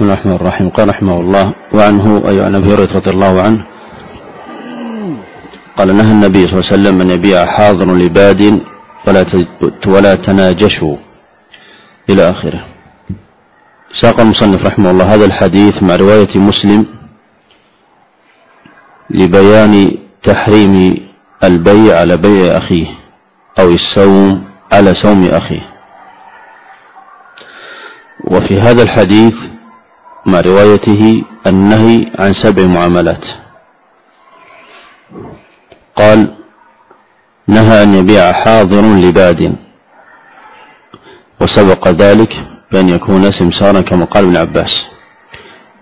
بسم الله الرحمن الرحيم. قال رحمه الله وعنه أي عن أبي هريرة رضي الله عنه قال نهى النبي صلى الله عليه وسلم أن يبيع حاضر لباد ولا ولا تناجشوا. إلى آخره. ساق المصنف رحمه الله هذا الحديث مع رواية مسلم لبيان تحريم البيع على بيع أخيه أو السوم على سوم أخيه. وفي هذا الحديث مع روايته النهي عن سبع معاملات. قال نهى أن يبيع حاضر لباد. وسبق ذلك بأن يكون سمسارا كما قال ابن عباس.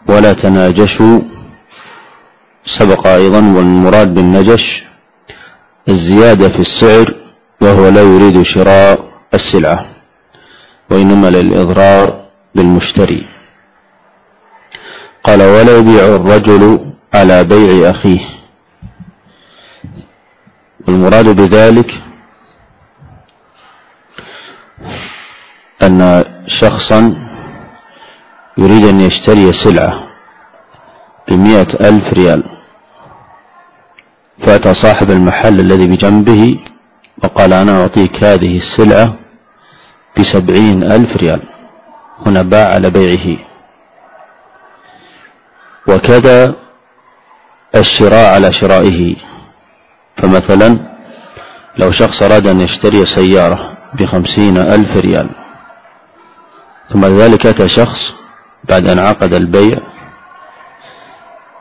ولا تناجشوا. سبق أيضا والمراد بالنجش الزيادة في السعر وهو لا يريد شراء السلعة وإنما للإضرار بالمشتري. قال ولا يبيع الرجل على بيع أخيه. والمراد بذلك أن شخصا يريد أن يشتري سلعة بمئة ألف ريال. فأتى صاحب المحل الذي بجنبه وقال أنا أعطيك هذه السلعة بسبعين ألف ريال. هنا باع على بيعه. وكذا الشراء على شرائه. فمثلا لو شخص أراد أن يشتري سيارة بخمسين ألف ريال ثم ذلك أتى شخص بعد أن عقد البيع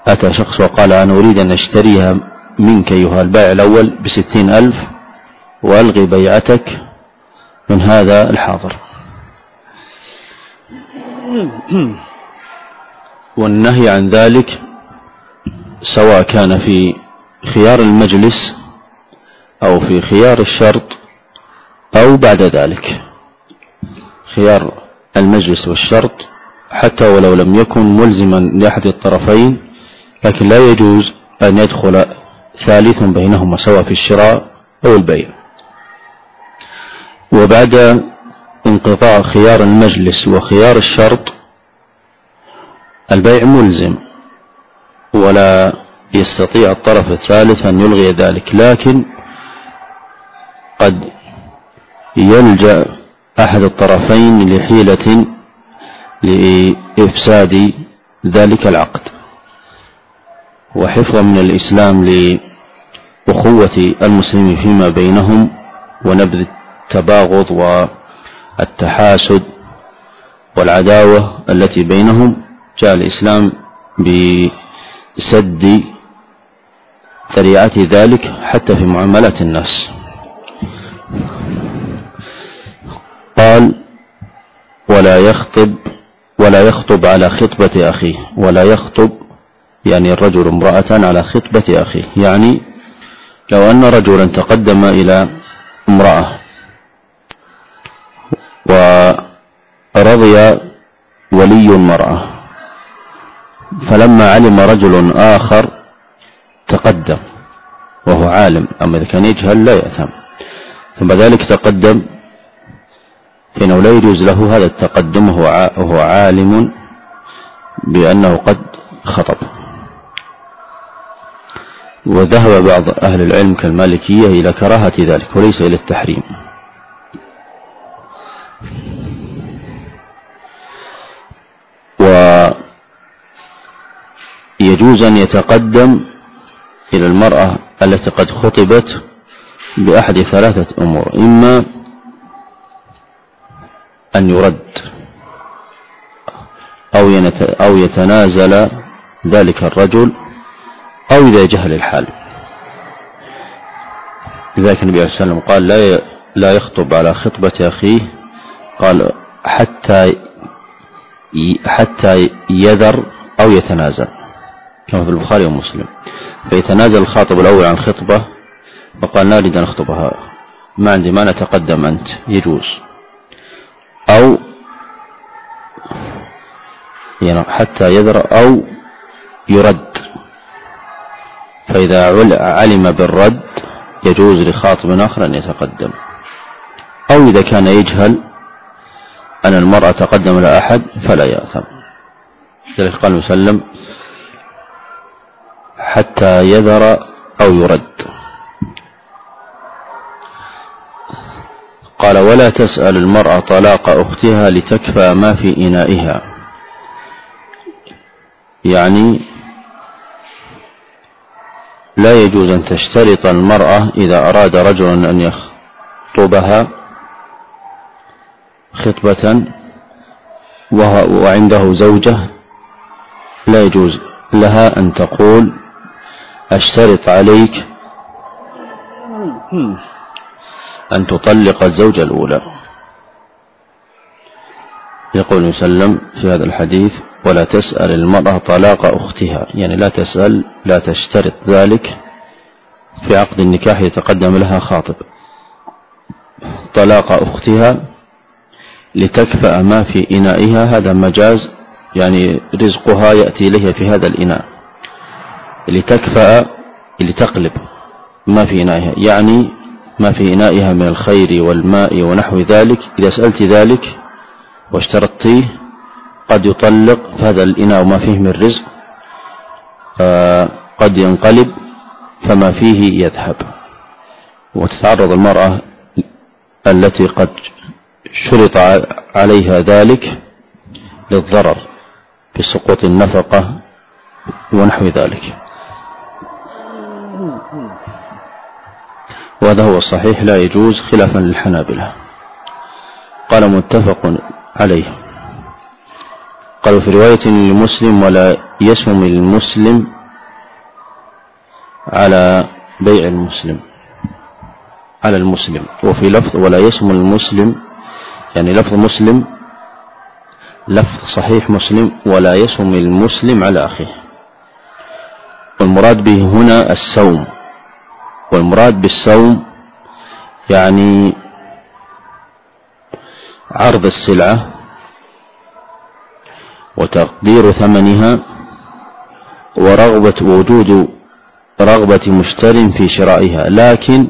أتى شخص وقال أنا أريد أن أشتريها منك أيها البائع الأول بستين ألف وألغي بيعتك من هذا الحاضر. والنهي عن ذلك سواء كان في خيار المجلس أو في خيار الشرط أو بعد ذلك. خيار المجلس والشرط حتى ولو لم يكن ملزما لأحد الطرفين لكن لا يجوز أن يدخل ثالث بينهما سواء في الشراء أو البيع. وبعد انقطاع خيار المجلس وخيار الشرط البيع ملزم ولا يستطيع الطرف الثالث أن يلغي ذلك لكن قد يلجأ أحد الطرفين لحيلة لإفساد ذلك العقد. وحفظا من الإسلام لأخوة المسلمين فيما بينهم ونبذ التباغض والتحاسد والعداوة التي بينهم. جاء الإسلام بسد ذريعة ذلك حتى في معاملات الناس. قال ولا يخطب ولا يخطب على خطبة أخيه ولا يخطب يعني الرجل امرأة على خطبة أخيه. يعني لو أن رجلا تقدم إلى امرأة ورضي ولي المرأة فلما علم رجل آخر تقدم وهو عالم أما إذا كان يجهل لا يأثم. ثم ذلك تقدم فإنه لا يجوز له هذا التقدم وهو عالم بأنه قد خطب. وذهب بعض أهل العلم كالمالكية إلى كراهة ذلك وليس إلى التحريم. ويجوز أن يتقدم إلى المرأة التي قد خطبت بأحد ثلاثة أمور إما أن يرد أو أو يتنازل ذلك الرجل أو إذا جهل الحال. لذلك النبي عليه والسلام قال لا لا يخطب على خطبة أخيه. قال حتى حتى يذر أو يتنازل. كما في البخاري ومسلم. فيتنازل الخاطب الأول عن خطبة وقال لا أريد أن أخطبها ما عندي ما نتقدم أنت يجوز. أو يعني حتى يذر أو يرد. فإذا علم بالرد يجوز لخاطب آخر أن يتقدم. أو إذا كان يجهل أن المرأة تقدم إلى أحد فلا يأثم. ذلك قال وسلم حتى يذر أو يرد. قال ولا تسأل المرأة طلاق أختها لتكفى ما في إنائها. يعني لا يجوز أن تشترط المرأة إذا أراد رجل أن يخطبها خطبة وعنده زوجة. لا يجوز لها أن تقول أشترط عليك أن تطلق الزوجة الأولى. يقول وسلم في هذا الحديث ولا تسأل المرأة طلاق أختها. يعني لا تسأل لا تشترط ذلك في عقد النكاح يتقدم لها خاطب. طلاق أختها لتكفأ ما في إنائها هذا مجاز يعني رزقها يأتي إليها في هذا الإناء. لتكفأ لتقلب. ما في إنائها. يعني ما في إنائها من الخير والماء ونحو ذلك. إذا سألت ذلك واشترطتيه قد يطلق هذا الإناء وما فيه من رزق آه، قد ينقلب فما فيه يذهب. وتتعرض المرأة التي قد شرط عليها ذلك للضرر بسقوط النفقة ونحو ذلك. وهذا هو الصحيح لا يجوز خلافا للحنابلة. قال متفق عليه. قالوا في رواية لمسلم ولا يسمم المسلم على بيع المسلم على المسلم. وفي لفظ ولا يسمم المسلم يعني لفظ مسلم لفظ صحيح مسلم ولا يسم المسلم على أخيه. والمراد به هنا السوم والمراد بالسوم يعني عرض السلعة وتقدير ثمنها ورغبة وجود رغبة مشتر في شرائها لكن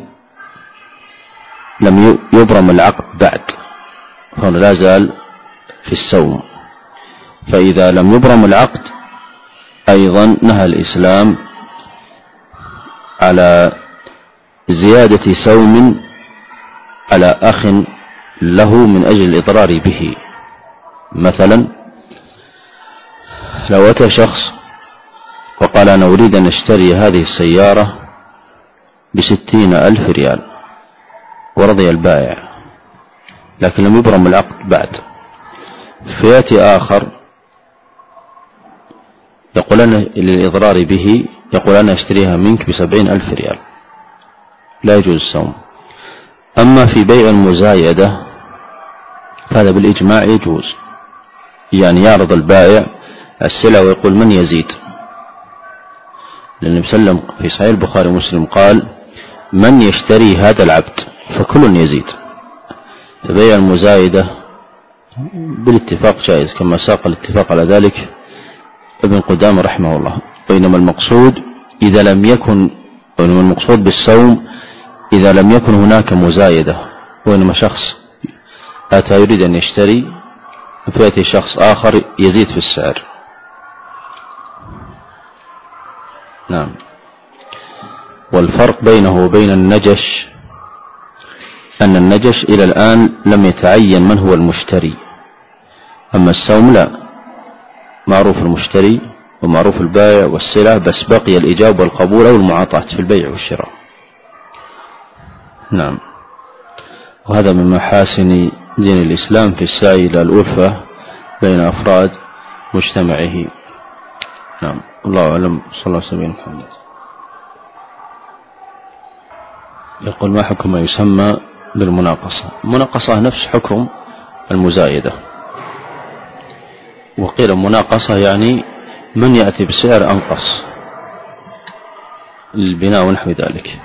لم يبرم العقد بعد فهنا لا زال في السوم فإذا لم يبرم العقد أيضا نهى الإسلام على زيادة سوم على أخ له من أجل الإضرار به. مثلا لو أتى شخص وقال أنا أريد أن أشتري هذه السيارة بستين ألف ريال ورضي البائع لكن لم يبرم العقد بعد. فيأتي آخر يقول أنا للإضرار به يقول أنا أشتريها منك بسبعين ألف ريال. لا يجوز الصوم. أما في بيع المزايدة فهذا بالإجماع يجوز. يعني يعرض البائع السلع ويقول من يزيد؟ لأن النبي صلى الله عليه وسلم في صحيح البخاري ومسلم قال من يشتري هذا العبد فكل يزيد. فبيع المزايدة بالاتفاق جائز كما ساق الاتفاق على ذلك ابن قدامة رحمه الله. بينما المقصود إذا لم يكن بينما المقصود بالصوم إذا لم يكن هناك مزايدة وإنما شخص أتى يريد أن يشتري فيأتي شخص آخر يزيد في السعر. نعم. والفرق بينه وبين النجش أن النجش إلى الآن لم يتعين من هو المشتري. أما السوم لا معروف المشتري ومعروف البائع والسلع بس بقي الإجابة والقبول أو المعاطاة في البيع والشراء. نعم. وهذا من محاسن دين الإسلام في السعي إلى الألفة بين أفراد مجتمعه. نعم. الله أعلم. صلى الله عليه محمد. يقول ما حكم ما يسمى بالمناقصة؟ المناقصة نفس حكم المزايدة. وقيل المناقصة يعني من يأتي بسعر أنقص للبناء ونحو ذلك؟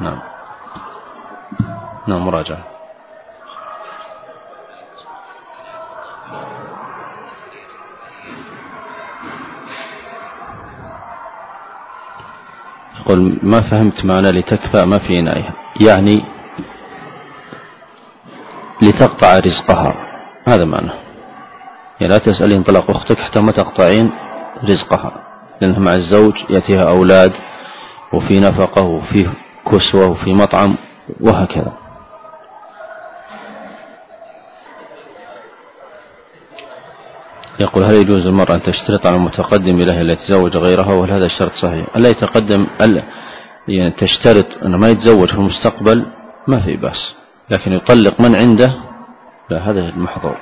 نعم. نعم مراجعة. يقول ما فهمت معنى لتكفى ما في إنائها يعني لتقطع رزقها. هذا معنى. يعني لا تسألين طلاق أختك حتى ما تقطعين رزقها لأنها مع الزوج يأتيها أولاد وفي نفقة وفي كسوة وفي مطعم وهكذا. يقول هل يجوز المرأة أن تشترط على المتقدم إليها ليتزوج غيرها؟ وهل هذا الشرط صحيح؟ ألا يتقدم ألا يعني تشترط أنه ما يتزوج في المستقبل؟ ما في بأس. لكن يطلق من عنده؟ لا هذا المحظور.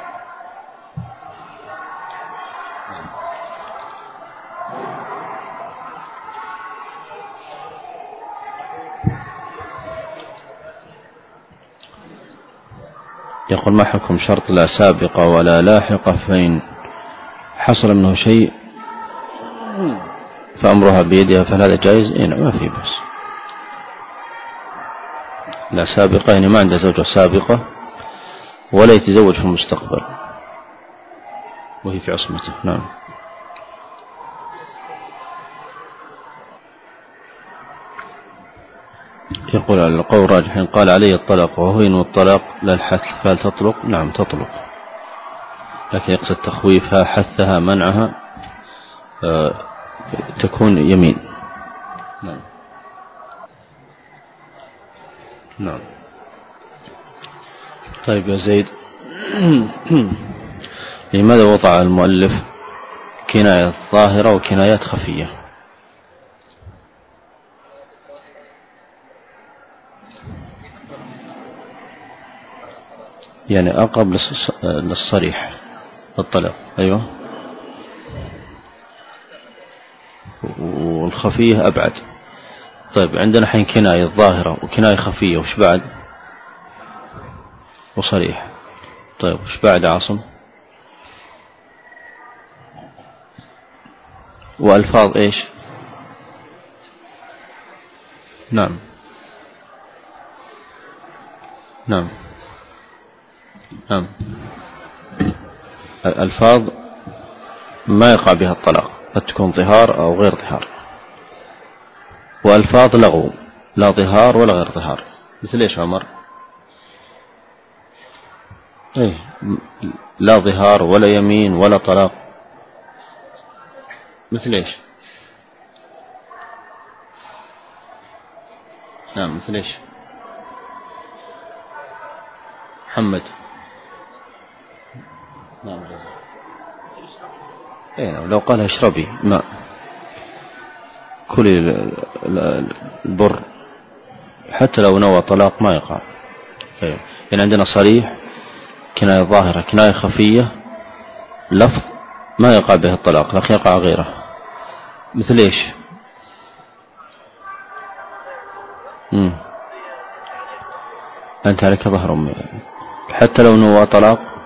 يقول ما حكم شرط لا سابقة ولا لاحقة فإن حصل منه شيء فأمرها بيدها فهل هذا جائز؟ إيه ما في بس لا سابقة يعني ما عنده زوجة سابقة ولا يتزوج في المستقبل. وهي في عصمته. نعم. يقول على القول راجح قال عليه الطلاق وهو الطلاق للحث فهل تطلق؟ نعم تطلق. لكن يقصد تخويفها حثها منعها آه، تكون يمين. نعم. نعم. طيب يا زيد. لماذا وضع المؤلف كناية ظاهرة وكنايات خفية؟ يعني أقرب للصريح الطلب أيوة. والخفية أبعد. طيب عندنا حين كناية ظاهرة وكناية خفية وش بعد؟ وصريح. طيب وش بعد عاصم؟ وألفاظ إيش؟ نعم. نعم. نعم. الألفاظ ما يقع بها الطلاق قد تكون ظهار أو غير ظهار. وألفاظ لغو لا ظهار ولا غير ظهار. مثل إيش عمر؟ إيه لا ظهار ولا يمين ولا طلاق. مثل إيش؟ نعم مثل إيش؟ محمد. نعم اي نعم. لو قال اشربي ماء كلي البر حتى لو نوى طلاق ما يقع. أيه. يعني عندنا صريح كناية ظاهرة كناية خفية لفظ ما يقع به الطلاق لكن يقع غيره. مثل إيش؟ مم. أنت عليك ظهر أمي. حتى لو نوى طلاق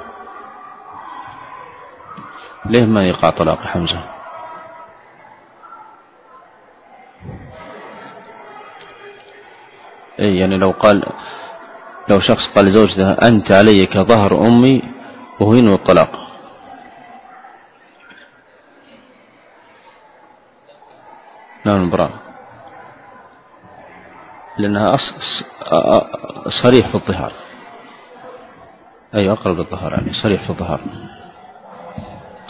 ليه ما يقع طلاق حمزة؟ اي يعني لو قال لو شخص قال لزوجته أنت علي كظهر أمي وهو ينوي الطلاق نعم براء لأنها صريح في الظهار. أي أقرب للظهر يعني صريح في الظهر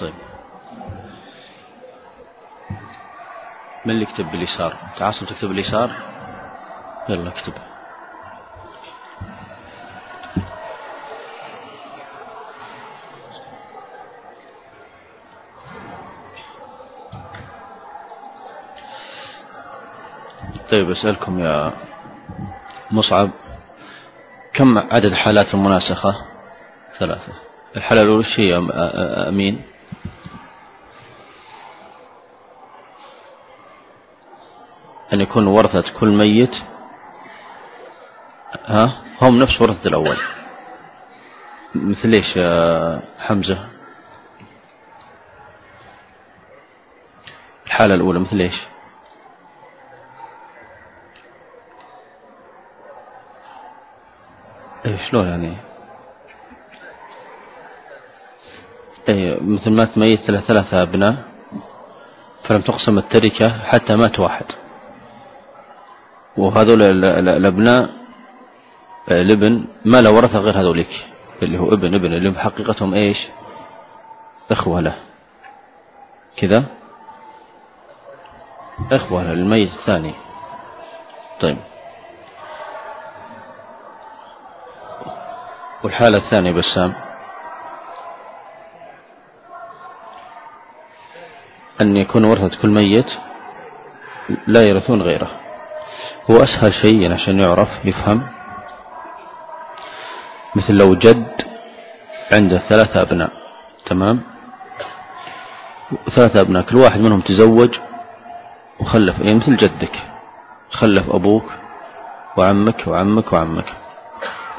طيب. من اللي يكتب باليسار؟ تعاصم تكتب باليسار؟ يلا اكتب. طيب أسألكم يا مصعب كم عدد حالات المناسخة؟ ثلاثة. الحالة الأولى هي أمين أن يكون ورثة كل ميت. ها؟ هم نفس ورثة الأول. مثل إيش يا حمزة؟ الحالة الأولى مثل إيش؟ إيه شلون يعني؟ إيه مثل ما تميز ثلاثة أبناء فلم تقسم التركة حتى مات واحد. وهذول الأبناء الابن ما له ورثة غير هذوليك اللي هو ابن ابن اللي بحقيقتهم إيش؟ إخوة له. كذا؟ إخوة للميت الثاني. طيب. والحالة الثانية بسام. أن يكون ورثة كل ميت لا يرثون غيره. هو أسهل شيء عشان يعرف يفهم. مثل لو جد عنده ثلاثة أبناء تمام؟ ثلاثة أبناء كل واحد منهم تزوج وخلف يعني مثل جدك خلف أبوك وعمك وعمك وعمك.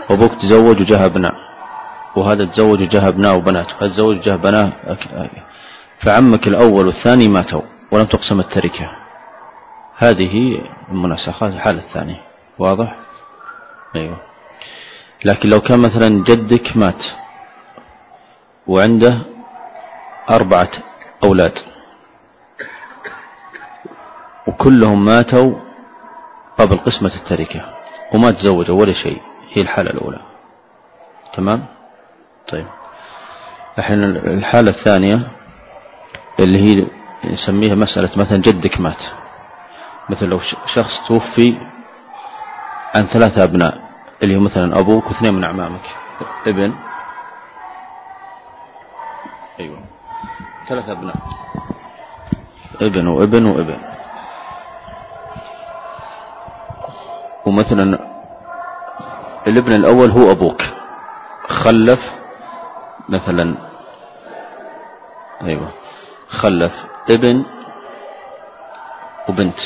وأبوك تزوج وجاه أبناء وهذا تزوج وجاه أبناء وبنات وهذا تزوج وجاه بنات فعمك الأول والثاني ماتوا ولم تقسم التركة. هذه المناسخات الحالة الثانية. واضح؟ أيوه. لكن لو كان مثلا جدك مات وعنده أربعة أولاد وكلهم ماتوا قبل قسمة التركة وما تزوجوا ولا شيء هي الحالة الأولى. تمام؟ طيب. الحين الحالة الثانية اللي هي نسميها مسألة مثلا جدك مات. مثل لو شخص توفي عن ثلاثة أبناء اللي هو مثلا أبوك واثنين من أعمامك. ابن. أيوة. ثلاثة أبناء. ابن وابن وابن. ومثلا الابن الأول هو أبوك. خلف مثلا. أيوة. خلف ابن وبنت.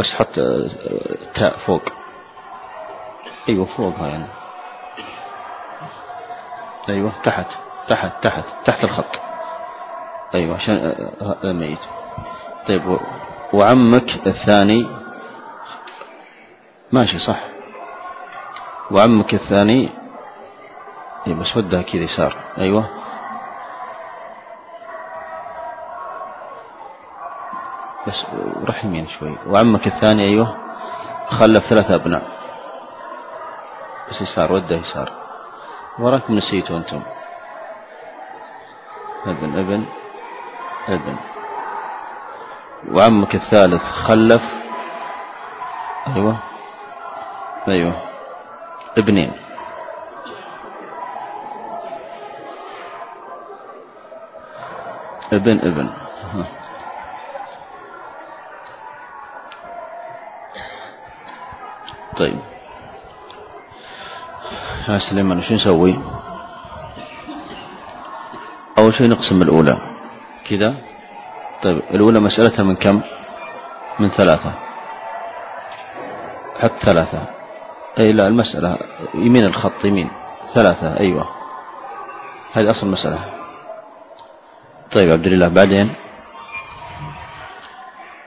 بس حط تاء فوق. أيوه فوقها يعني. أيوه تحت تحت تحت تحت الخط. أيوه عشان ميت. طيب وعمك الثاني. ماشي صح. وعمك الثاني. اي بس ودها كذا يسار. أيوه. بس روح يمين شوي. وعمك الثاني أيوه خلف ثلاثة أبناء. بس يسار وده يسار. وراكم نسيتوا أنتم. ابن ابن ابن. وعمك الثالث خلف أيوه أيوه ابنين. ابن ابن. طيب. يا سليمان شو نسوي؟ أول شيء نقسم الأولى. كذا. طيب الأولى مسألتها من كم؟ من ثلاثة. حط ثلاثة. أي لا المسألة يمين الخط يمين. ثلاثة أيوة. هذه أصل المسألة. طيب عبد الله بعدين؟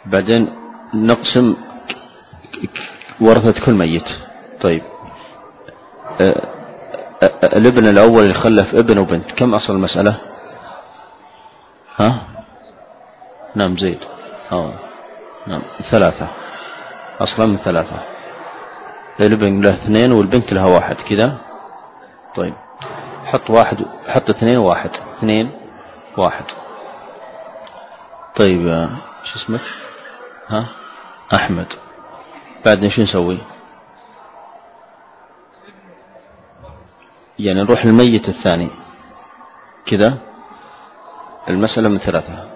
بعدين نقسم ورثة كل ميت. طيب. أه أه الابن الأول اللي خلف ابن وبنت كم أصل المسألة؟ ها؟ نعم زيد. أو نعم ثلاثة. أصلا من ثلاثة. الابن له اثنين والبنت لها واحد كذا؟ طيب. حط واحد حط اثنين وواحد اثنين واحد. طيب شو اسمك؟ ها؟ أحمد. بعدين شو نسوي؟ يعني نروح للميت الثاني. كذا؟ المسألة من ثلاثة.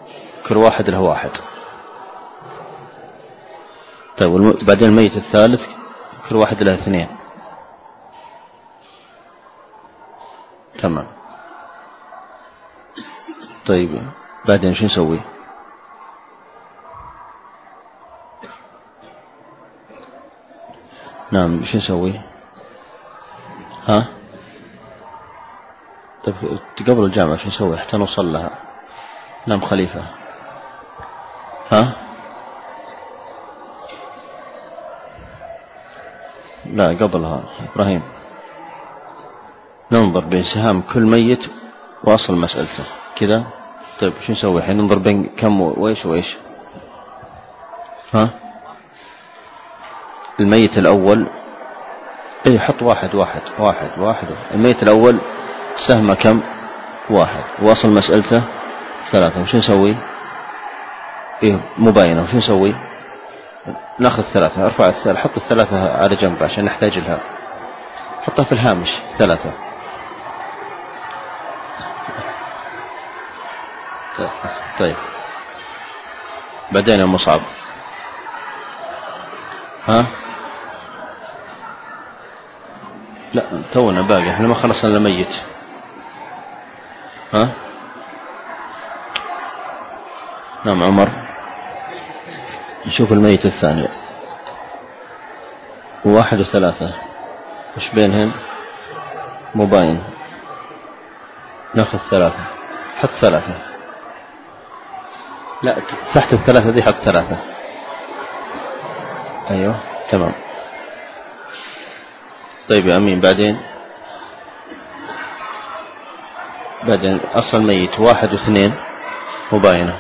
كل واحد له واحد. طيب بعدين الميت الثالث كل واحد له اثنين. تمام. طيب بعدين شو نسوي؟ نعم شو نسوي؟ ها؟ طيب قبل الجامعة شو نسوي حتى نوصل لها؟ نعم خليفة. ها؟ لا قبلها. إبراهيم. ننظر بين سهام كل ميت وأصل مسألته. كذا؟ طيب شو نسوي الحين؟ ننظر بين كم وإيش وإيش؟ ها؟ الميت الأول. اي حط واحد واحد واحد واحد. الميت الأول سهم كم؟ واحد. واصل مسألته ثلاثة. وش نسوي؟ إيه مباينة. وش نسوي؟ ناخذ ثلاثة ارفع الثلاثة حط الثلاثة على جنب عشان نحتاج لها. حطها في الهامش. ثلاثة. طيب. بعدين يا مصعب. ها؟ لا تونا باقي إحنا ما خلصنا إلا ميت. ها؟ نعم عمر. نشوف الميت الثاني. واحد وثلاثة. وش بينهم؟ مباين. ناخذ ثلاثة. حط ثلاثة. لا تحت الثلاثة دي حط ثلاثة. أيوه تمام. طيب يا أمين بعدين؟ بعدين أصل ميت واحد واثنين مباينة.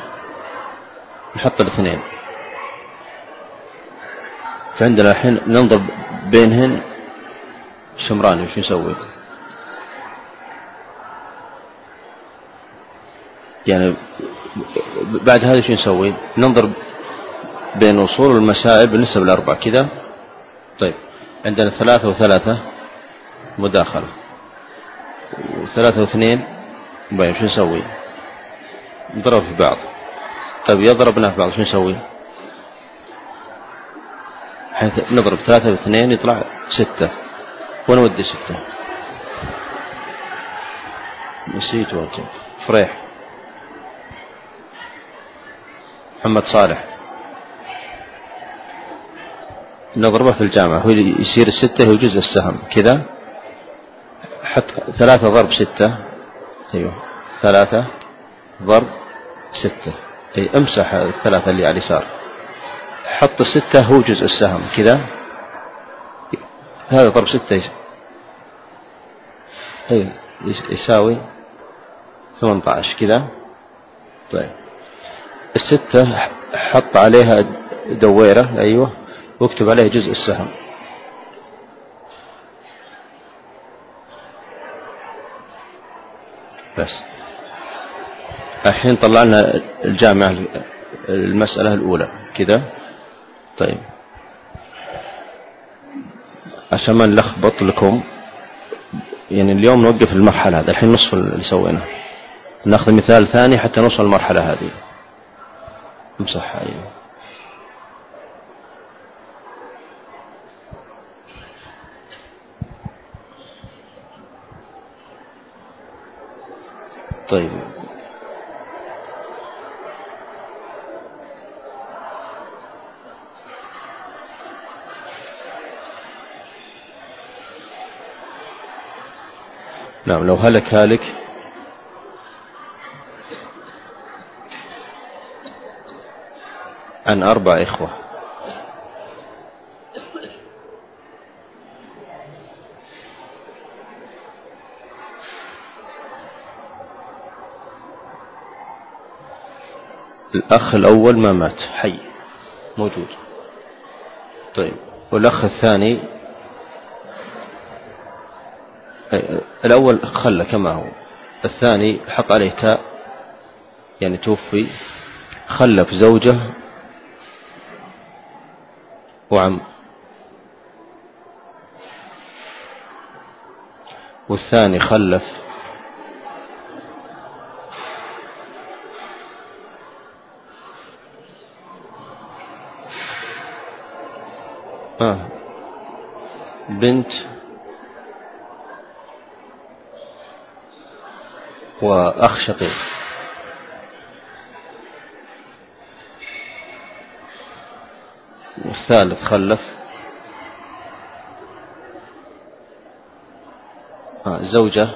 نحط الاثنين. فعندنا الحين ننظر بينهن شمراني وش نسوي؟ يعني بعد هذا شو نسوي؟ ننظر بين وصول المسائل بالنسبة للأربع كذا؟ طيب. عندنا ثلاثة وثلاثة مداخلة. وثلاثة واثنين طيب شو نسوي؟ نضرب في بعض. طيب يضربنا في بعض شو نسوي؟ حيث نضرب ثلاثة واثنين يطلع ستة. ونودي ستة؟ نسيت وجه فريح. محمد صالح. نضربه في الجامعة. هو يصير الستة هو جزء السهم. كذا. حط ثلاثة ضرب ستة. أيوه. ثلاثة ضرب ستة. أي امسح الثلاثة اللي على اليسار. حط الستة هو جزء السهم. كذا. هذا ضرب ستة. أي يساوي 18 كذا. طيب. الستة حط عليها دويرة. أيوة. واكتب عليها جزء السهم. بس. الحين طلعنا الجامعة المسألة الأولى. كذا طيب. عشان ما نلخبط لكم يعني اليوم نوقف المرحلة هذه. الحين نصف اللي سويناه ناخذ مثال ثاني حتى نوصل المرحلة هذه. امسحها أيوه طيب. نعم لو هلك هالك. عن أربع إخوة. الأخ الأول ما مات حي موجود. طيب والأخ الثاني؟ الأول خلى كما هو الثاني حط عليه تاء يعني توفي خلف زوجة وعم. والثاني خلف بنت وأخ شقيق. والثالث خلف. آه زوجة.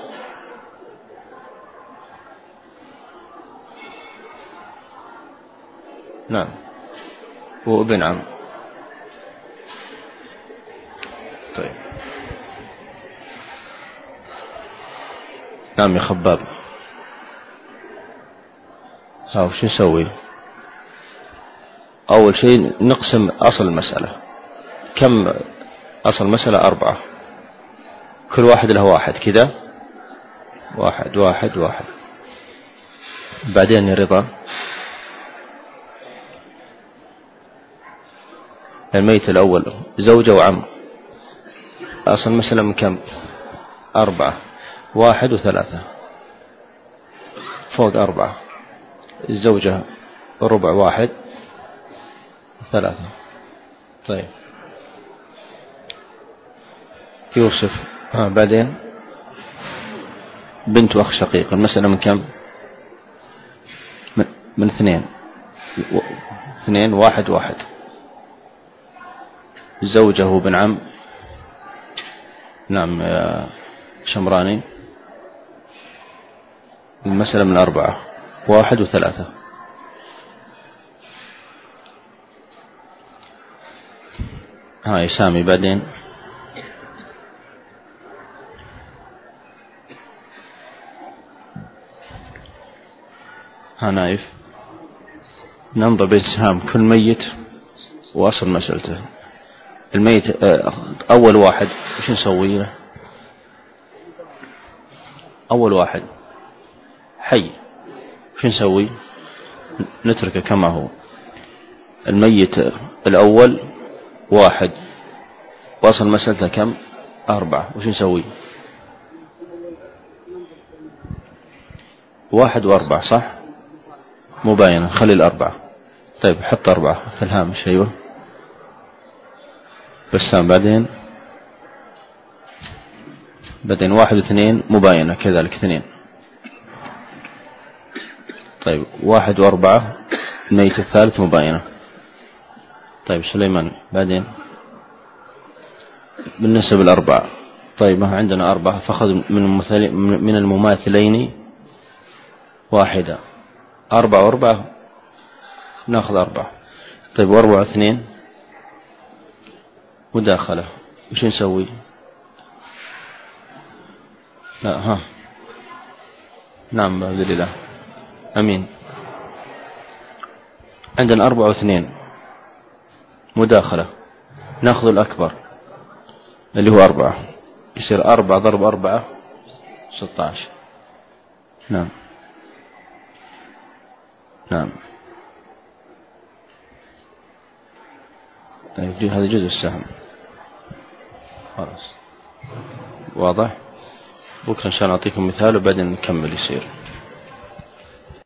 نعم. وابن عم طيب نعم يا خباب. ها وش نسوي؟ أول شيء نقسم أصل المسألة. كم أصل المسألة؟ أربعة. كل واحد له واحد كذا. واحد واحد واحد. بعدين يا رضا. الميت الأول زوجة وعم. أصل مثلا من كم؟ أربعة. واحد وثلاثة. فوق أربعة. الزوجة ربع واحد ثلاثة طيب. يوسف. ها بعدين؟ بنت وأخ شقيق. المسألة من كم؟ من, اثنين. اثنين واحد واحد. زوجه بن عم. نعم يا شمراني. المسألة من أربعة. واحد وثلاثة. هاي سامي بعدين. ها نايف. ننظر بين سهام كل ميت وأصل مسألته. الميت آه، أول واحد وش نسوي له؟ أول واحد. حي. وش نسوي؟ نتركه كما هو. الميت الأول واحد. وصل مسألته كم؟ أربعة. وش نسوي؟ واحد وأربعة صح؟ مباينة خلي الأربعة. طيب حط أربعة في الهامش. أيوه. بسام بعدين؟ بعدين واحد واثنين مباينة كذلك اثنين. طيب واحد وأربعة الميت الثالث مباينة. طيب سليمان بعدين؟ بالنسبة للأربعة طيب ما عندنا أربعة فخذ من من المماثلين واحدة. أربعة وأربعة نأخذ أربعة. طيب وأربعة اثنين مداخلة. وش نسوي؟ لا ها. نعم بإذن الله أمين. عندنا أربعة واثنين. مداخلة. نأخذ الأكبر اللي هو أربعة. يصير أربعة ضرب أربعة ستة عشر نعم. نعم هذا جزء السهم. خلاص. واضح؟ بكرة إن شاء الله نعطيكم مثال وبعدين نكمل يصير.